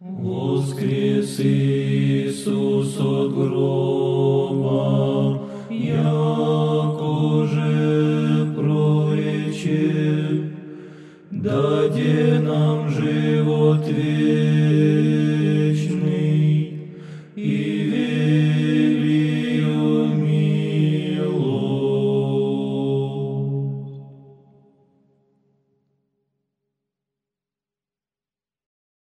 Воскрес Иисус от гроба, яко же прорече, даде нам живот вечный и вечный.